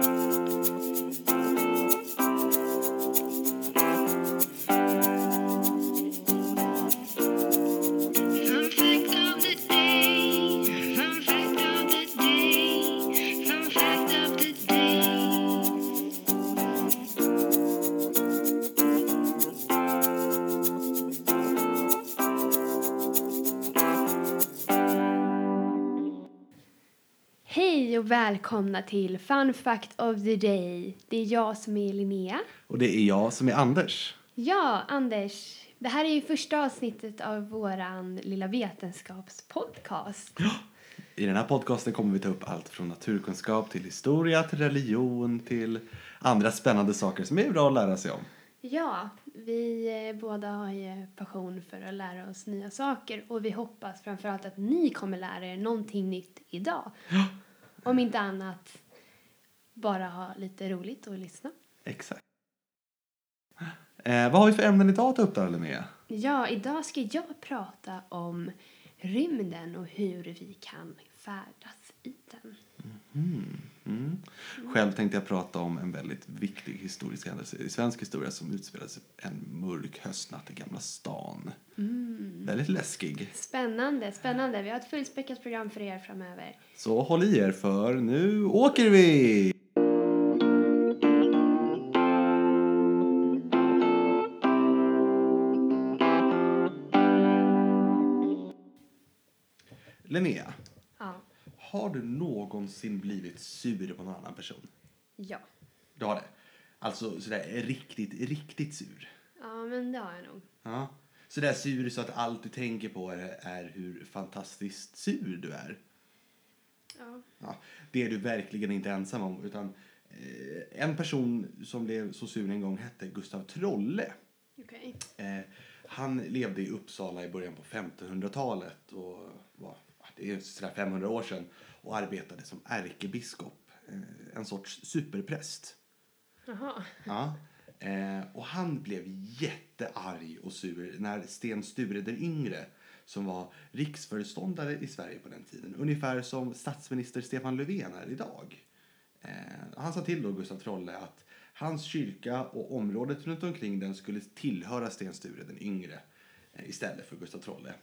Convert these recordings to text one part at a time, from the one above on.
Fun och välkomna till Fun Fact of the Day. Det är jag som är Linnea. Och det är jag som är Anders. Ja, Anders. Det här är ju första avsnittet av våran lilla vetenskapspodcast. I den här podcasten kommer vi ta upp allt från naturkunskap till historia, till religion, till andra spännande saker som är bra att lära sig om. Ja, vi eh, båda har ju passion för att lära oss nya saker och vi hoppas framförallt att ni kommer lära er någonting nytt idag. Om inte annat, bara ha lite roligt och lyssna. Exakt. Eh, vad har vi för ämnen idag att ta upp där, Linnea? Ja, idag ska jag prata om rymden och hur vi kan färdas i den. Mm. Själv tänkte jag prata om en väldigt viktig historisk händelse i svensk historia som utspelade sig en mörk höstnatt i Gamla stan. Väldigt läskig. Spännande, spännande. Vi har ett fullspäckat program för er framöver. Så håll i er för nu åker vi! Linnea. Har du någonsin blivit sur på någon annan person? Ja. Du har det? Alltså sådär riktigt, riktigt sur? Ja, men det har jag nog. Ja. Sådär sur så att allt du tänker på är, är hur fantastiskt sur du är? Ja. Ja, det är du verkligen inte ensam om. Utan, eh, en person som blev så sur en gång hette Gustav Trolle. Okej. Eh, han levde i Uppsala i början på 1500-talet. Och var, sådär 500 år sedan. Och arbetade som ärkebiskop. Eh, en sorts superpräst. Jaha. Ja. Eh, och han blev jättearg och sur när Sten Sture den yngre som var riksföreståndare i Sverige på den tiden, ungefär som statsminister Stefan Löfven är idag. Eh, han sa till då Gustav Trolle att hans kyrka och området runt omkring den skulle tillhöra Sten Sture den yngre istället för Gustav Trolle.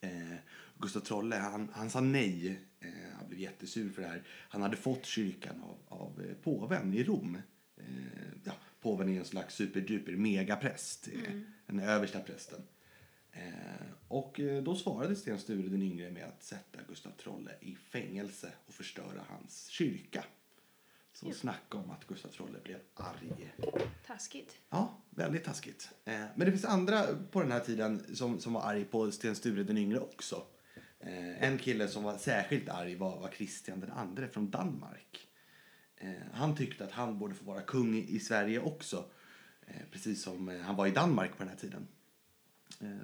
Eh, Gustav Trolle, han, han sa nej. Eh, han blev jättesur för det här. Han hade fått kyrkan av, av eh, påven i Rom. Eh, ja, påven är en slags superduper megapräst, eh, den översta prästen. Eh, och då svarade Sten Sture den yngre med att sätta Gustav Trolle i fängelse och förstöra hans kyrka. Så snacka om att Gustav Trolle blev arg. Taskigt. Ja, väldigt taskigt. Eh, men det finns andra på den här tiden som, som var arg på Sten Sture den yngre också. Eh, en kille som var särskilt arg var, var Kristian den andre från Danmark. Eh, han tyckte att han borde få vara kung i, i Sverige också. Eh, precis som han var i Danmark på den här tiden.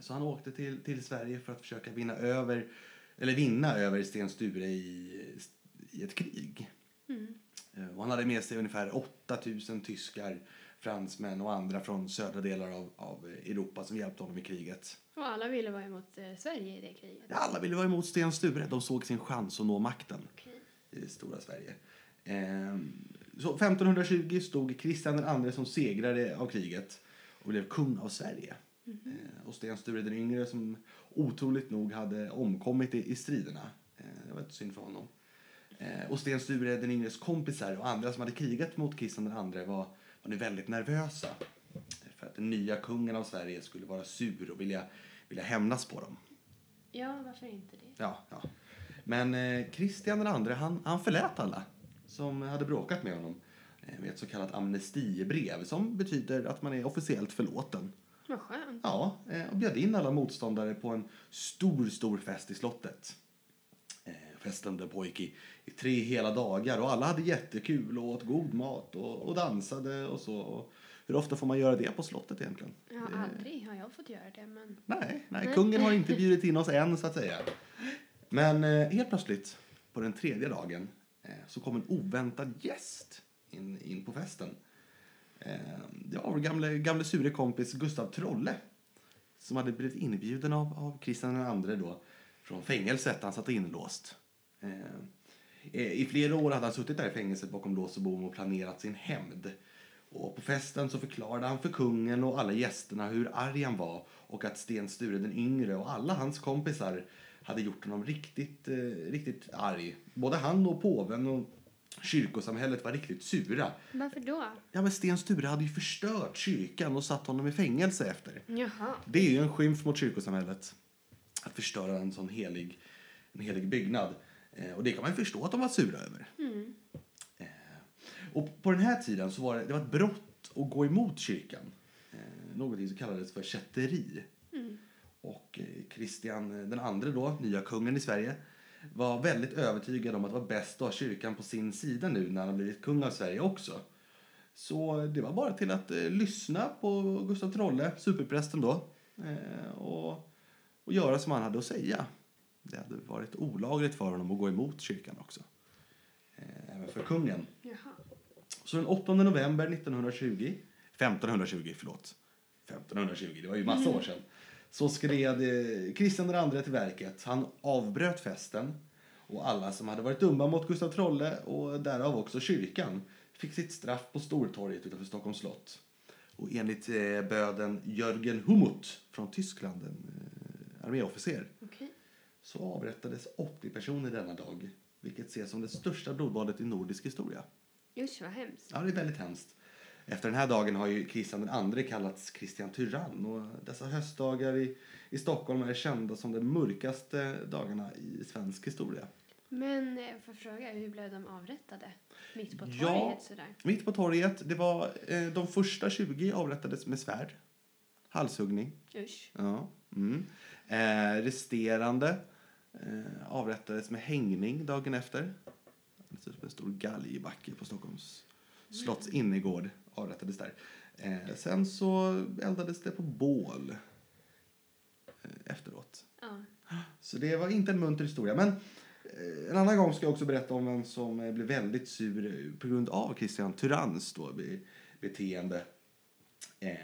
Så han åkte till, till Sverige för att försöka vinna över, eller vinna över Sten Sture i, i ett krig. Eh, Och han hade med sig ungefär 8000 tyskar, fransmän och andra från södra delar av, av Europa som hjälpte honom i kriget. Och alla ville vara emot eh, Sverige i det kriget. Alla ville vara emot Sten Sture. De såg sin chans att nå makten Okej. i det stora Sverige. Ehm, så 1520 stod Kristian andre som segrare av kriget och blev kung av Sverige. Eh, och Sten Sture den yngre som otroligt nog hade omkommit i, i striderna. Eh, det var inte synd för honom. Eh, och Sten Sture den yngres kompisar och andra som hade krigat mot Kristian andre var, var nu väldigt nervösa. För att den nya kungen av Sverige skulle vara sur och vilja, vilja hämnas på dem. Ja, varför inte det? Ja, ja. Men eh, Kristian andre, han, han förlät alla som hade bråkat med honom eh, med ett så kallat amnestibrev som betyder att man är officiellt förlåten. Vad skönt. Ja, eh, och bjöd in alla motståndare på en stor, stor fest i slottet. Festen den pågick i, i tre hela dagar och alla hade jättekul och åt god mat och, och dansade och så. Och hur ofta får man göra det på slottet egentligen? Ja, aldrig har jag fått göra det, men... Nej, nej, Nej. kungen har inte bjudit in oss än så att säga. Men eh, helt plötsligt, på den tredje dagen, eh, så kom en oväntad gäst in, in på festen. Eh, det var vår gamle, gamle sure kompis Gustav Trolle som hade blivit inbjuden av, av Kristian II då från fängelset. Han satt inlåst. Eh, Eh, I flera år hade han suttit där i fängelset bakom lås och bom och planerat sin hämnd. Och på festen så förklarade han för kungen och alla gästerna hur arg han var och att Sten Sture den yngre och alla hans kompisar hade gjort honom riktigt, eh, riktigt arg. Både han och påven och kyrkosamhället var riktigt sura. Varför då? Ja, men Sten Sture hade ju förstört kyrkan och satt honom i fängelse efter. Jaha. Det är ju en skymf mot kyrkosamhället. Att förstöra en sån helig, en helig byggnad. Eh, och det kan man ju förstå att de var sura över. Eh, och på den här tiden så var det, det var ett brott att gå emot kyrkan. Eh, någonting som kallades för kätteri. Och eh, Kristian eh, den andre då, nya kungen i Sverige, var väldigt övertygad om att det var bäst att ha kyrkan på sin sida nu när han blivit kung av Sverige också. Så det var bara till att eh, lyssna på Gustav Trolle, superprästen då, eh, och, och göra som han hade att säga. Det hade varit olagligt för honom att gå emot kyrkan också. Eh, även för kungen. Jaha. Så den 8 november 1920, 1520 förlåt, 1520, det var ju massa år sedan, så skred eh, Kristian II till verket. Han avbröt festen och alla som hade varit dumma mot Gustav Trolle och därav också kyrkan fick sitt straff på Stortorget utanför Stockholms slott. Och enligt eh, böden Jörgen Humut från Tyskland, en eh, arméofficer, Okej. Så avrättades 80 personer denna dag, vilket ses som det största blodbadet i nordisk historia. Usch, vad hemskt. Ja, det är väldigt hemskt. Efter den här dagen har ju Kristian II kallats Kristian Tyrann och dessa höstdagar i, i Stockholm är kända som de mörkaste dagarna i svensk historia. Men eh, får jag fråga, hur blev de avrättade? Mitt på torget Ja. sådär? Mitt på torget, det var eh, de första 20 avrättades med svärd. Halshuggning. Usch. Ja. Mm. Eh, resterande eh, avrättades med hängning dagen efter. Som en stor galgbacke på Stockholms slotts innergård avrättades där. Eh, sen så eldades det på bål eh, efteråt. Ja. Så det var inte en munter historia. Men eh, en annan gång ska jag också berätta om en som eh, blev väldigt sur eh, på grund av Kristian Tyranns då, be, beteende. Eh,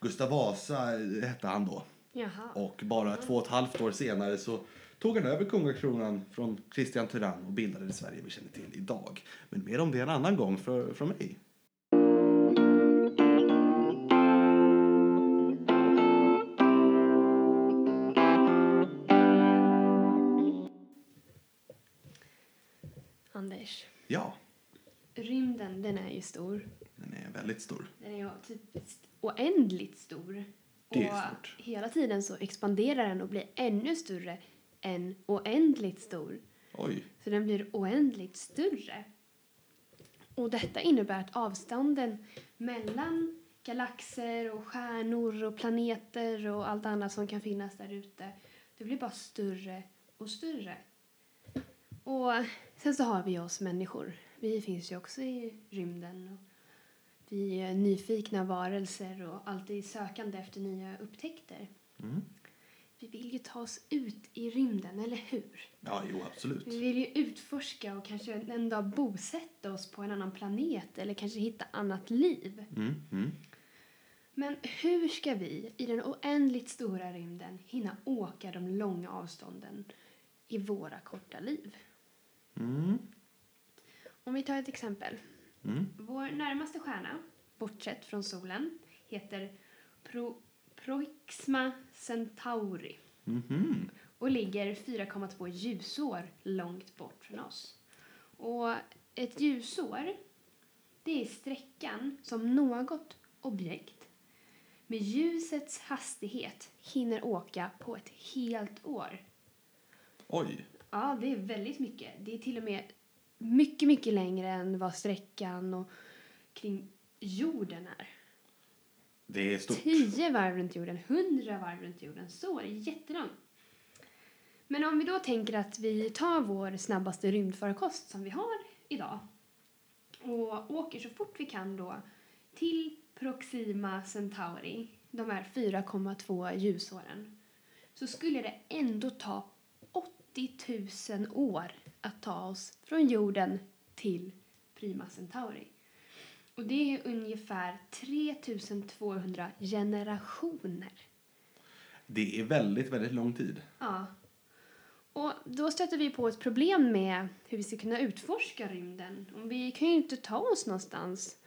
Gustav Vasa hette han då. Jaha. Och bara två och ett halvt år senare så tog han över kungakronan från Kristian Tyrann och bildade det Sverige vi känner till idag. Men mer om det en annan gång för, från mig. Anders, Ja, rymden den är ju stor. den är väldigt stor. Den är ju typ oändligt stor. Det är och stort. hela tiden så expanderar den och blir ännu större än oändligt stor. Oj. Så den blir oändligt större. Och detta innebär att avstånden mellan galaxer och stjärnor och planeter och allt annat som kan finnas där ute, det blir bara större och större. Och sen så har vi oss människor. Vi finns ju också i rymden. Och vi är nyfikna varelser och alltid sökande efter nya upptäckter. Mm. Vi vill ju ta oss ut i rymden, eller hur? Ja, jo, absolut. Vi vill ju utforska och kanske en dag bosätta oss på en annan planet eller kanske hitta annat liv. Mm, mm. Men hur ska vi i den oändligt stora rymden hinna åka de långa avstånden i våra korta liv? Mm. Om vi tar ett exempel. Mm. Vår närmaste stjärna, bortsett från solen, heter Pro Proxima Centauri Mhm. och ligger 4,2 ljusår långt bort från oss. Och ett ljusår, det är sträckan som något objekt med ljusets hastighet hinner åka på ett helt år. Oj. Ja, det är väldigt mycket. Det är till och med mycket, mycket längre än vad sträckan och kring jorden är. Det är stort. Tio varv runt jorden, hundra varv runt jorden. Så det är jättelångt. Men om vi då tänker att vi tar vår snabbaste rymdfarkost som vi har idag och åker så fort vi kan då till Proxima Centauri, de här 4,2 ljusåren, så skulle det ändå ta 80 000 år att ta oss från jorden till Prima Centauri. Och det är ungefär 3200 generationer. Det är väldigt, väldigt lång tid. Ja. Och då stöter vi på ett problem med hur vi ska kunna utforska rymden. Och vi kan ju inte ta oss någonstans.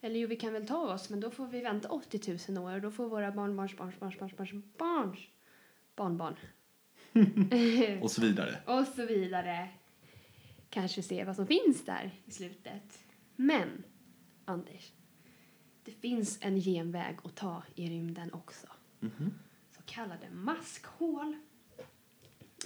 Eller jo, vi kan väl ta oss, men då får vi vänta 80 000 år och då får våra barnbarns barns barns barns barns barns barnbarn Och så vidare. och så vidare kanske se vad som finns där i slutet. Men, Anders, det finns en genväg att ta i rymden också. Mhm. Så kallade maskhål.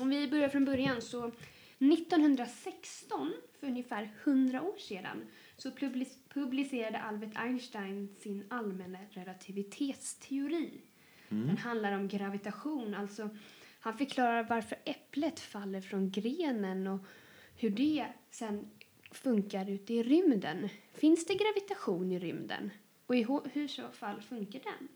Om vi börjar från början så 1916, för ungefär 100 år sedan, så public- publicerade Albert Einstein sin allmänna relativitetsteori. Den handlar om gravitation, alltså han förklarar varför äpplet faller från grenen och hur det sen funkar ute i rymden. Finns det gravitation i rymden? Och i hur så fall funkar den?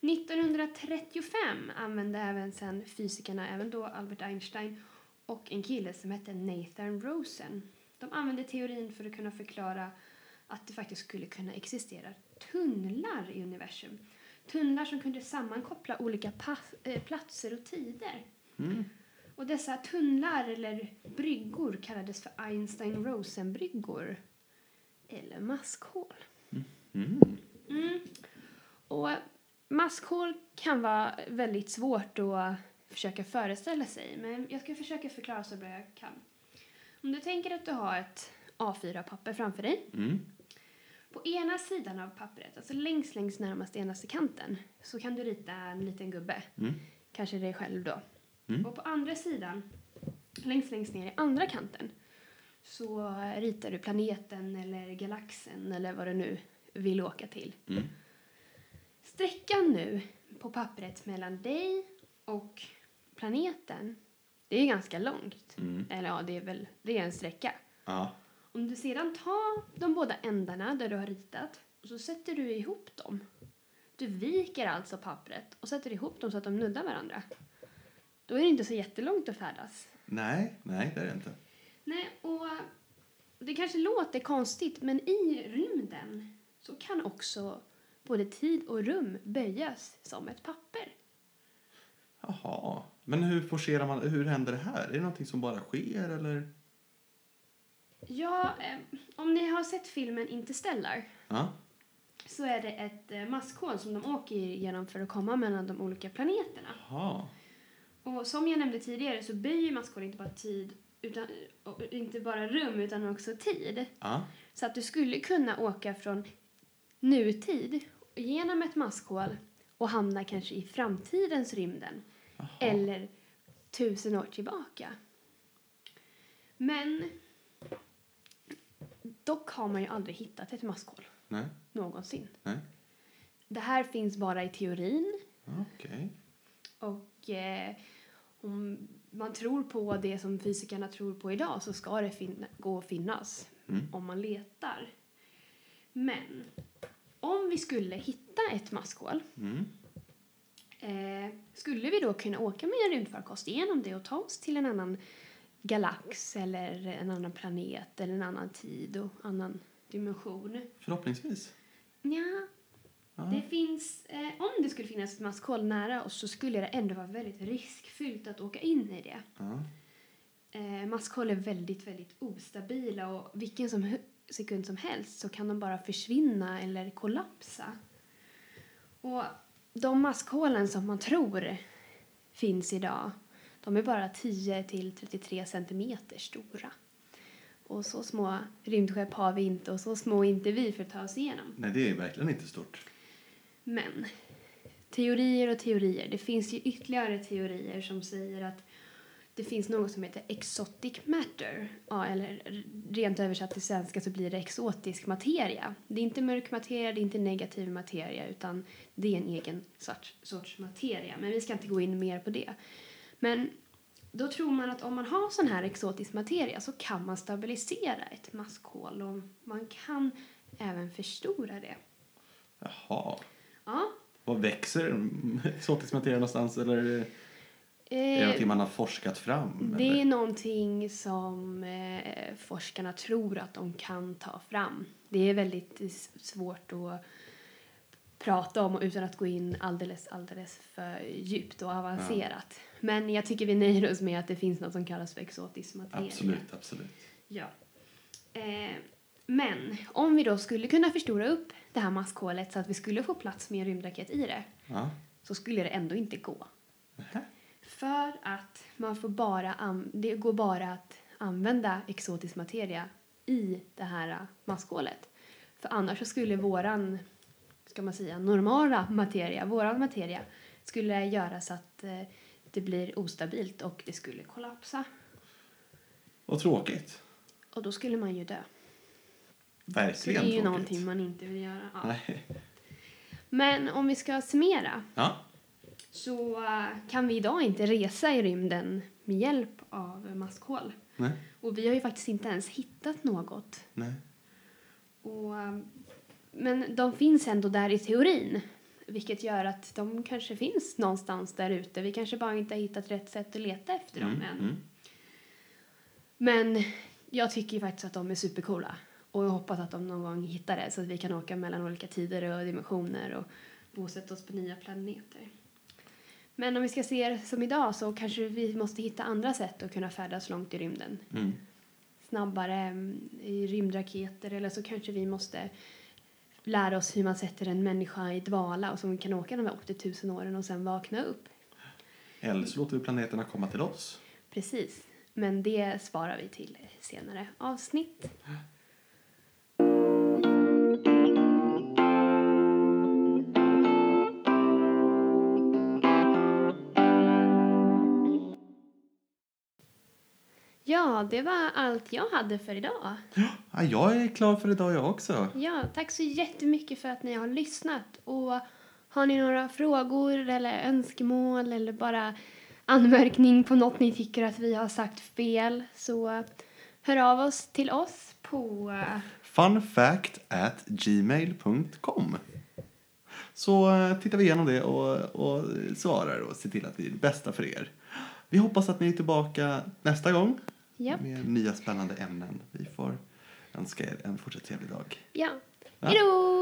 1935 använde även sen fysikerna, även då Albert Einstein och en kille som hette Nathan Rosen. De använde teorin för att kunna förklara att det faktiskt skulle kunna existera tunnlar i universum. Tunnlar som kunde sammankoppla olika pass, eh, platser och tider. Mm. Och dessa tunnlar eller bryggor kallades för Einstein-Rosen-bryggor. Eller maskhål. Mm. Mm. Och maskhål kan vara väldigt svårt att försöka föreställa sig. Men jag ska försöka förklara så bra jag kan. Om du tänker att du har ett A4-papper framför dig. Mm. På ena sidan av pappret, alltså längst, längst närmast enaste kanten, så kan du rita en liten gubbe. Mm. Kanske dig själv då. Mm. Och på andra sidan, längst, längst ner i andra kanten, så ritar du planeten eller galaxen eller vad du nu vill åka till. Mm. Sträckan nu på pappret mellan dig och planeten, det är ganska långt. Mm. Eller ja, det är väl det är en sträcka. Ja. Om du sedan tar de båda ändarna där du har ritat och så sätter du ihop dem. Du viker alltså pappret och sätter ihop dem så att de nuddar varandra. Då är det inte så jättelångt att färdas. Nej, nej det är det inte. Nej, och det kanske låter konstigt men i rymden så kan också både tid och rum böjas som ett papper. Jaha. Men hur forcerar man, hur händer det här? Är det någonting som bara sker eller? Ja, eh, om ni har sett filmen Interstellar Ja. så är det ett eh, maskhål som de åker igenom för att komma mellan de olika planeterna. Jaha. Och som jag nämnde tidigare så böjer maskhål inte bara tid utan och inte bara rum utan också tid. Ja. Så att du skulle kunna åka från nutid genom ett maskhål och hamna kanske i framtidens rymden Jaha. eller tusen år tillbaka. Men dock har man ju aldrig hittat ett maskhål Nej. någonsin. Nej. Det här finns bara i teorin Okej. och eh, om man tror på det som fysikerna tror på idag så ska det gå att finnas Mm. om man letar. Men om vi skulle hitta ett maskhål Mm. eh, skulle vi då kunna åka med en rymdfarkost igenom det och ta oss till en annan galax eller en annan planet eller en annan tid och annan dimension? Förhoppningsvis. Ja. Det finns, eh, om det skulle finnas ett maskhål nära oss så skulle det ändå vara väldigt riskfyllt att åka in i det. Ja. Eh, maskhål är väldigt, väldigt ostabila och vilken som sekund som helst så kan de bara försvinna eller kollapsa. Och de maskhålen som man tror finns idag, de är bara 10 till 33 centimeter stora. Och så små rymdskepp har vi inte och så små är inte vi för att ta oss igenom. Nej, det är verkligen inte stort. Men teorier och teorier. Det finns ju ytterligare teorier som säger att det finns något som heter exotic matter. Ja, eller rent översatt till svenska så blir det exotisk materia. Det är inte mörk materia, det är inte negativ materia utan det är en egen sorts, sorts materia. Men vi ska inte gå in mer på det. Men då tror man att om man har sån här exotisk materia så kan man stabilisera ett maskhål och man kan även förstora det. Jaha. Ja, Vad växer exotisk materia någonstans? Eller är det Eh, någonting man har forskat fram? Det är eller? någonting som eh, forskarna tror att de kan ta fram. Det är väldigt svårt att prata om utan att gå in alldeles, alldeles för djupt och avancerat. Men jag tycker vi nöjer oss med att det finns något som kallas för exotisk materia. Absolut, absolut. Ja. Eh, men om vi då skulle kunna förstora upp det här maskhålet så att vi skulle få plats med en rymdraket i det Ja. så skulle det ändå inte gå. Nähä. För att man får bara det går bara att använda exotisk materia i det här maskhålet. För annars så skulle våran, ska man säga, normala materia, våran materia, skulle göra så att eh, det blir ostabilt och det skulle kollapsa. Vad tråkigt. Och då skulle man ju dö. Så det Verkligen är ju någonting man inte vill göra. Ja. Men om vi ska summera Ja. så äh, kan vi idag inte resa i rymden med hjälp av maskhål. Nej. Och vi har ju faktiskt inte ens hittat något. Nej. Och, ähm, men de finns ändå där i teorin. Vilket gör att de kanske finns någonstans där ute. Vi kanske bara inte har hittat rätt sätt att leta efter dem Mm, än. mm. Men jag tycker faktiskt att de är supercoola. Och jag hoppas att de någon gång hittar det så att vi kan åka mellan olika tider och dimensioner och bosätta oss på nya planeter. Men om vi ska se det som idag så kanske vi måste hitta andra sätt att kunna färdas långt i rymden. Mm. Snabbare mm, i rymdraketer eller så kanske vi måste lära oss hur man sätter en människa i dvala och vi kan åka de här 80 000 åren och sen vakna upp. Eller så låter vi planeterna komma till oss. Precis. Men det sparar vi till senare avsnitt. Ja, det var allt jag hade för idag. Ja, jag är klar för idag jag också. Ja, tack så jättemycket för att ni har lyssnat. Och har ni några frågor eller önskemål eller bara anmärkning på något ni tycker att vi har sagt fel så hör av oss till oss på eh, Funfact at gmail.com Så eh, tittar vi igenom det och, och svarar och ser till att vi är det bästa för er. Vi hoppas att ni är tillbaka nästa gång ja. med nya spännande ämnen. Vi får önska er en fortsatt trevlig dag. ja. Ja. Hej då!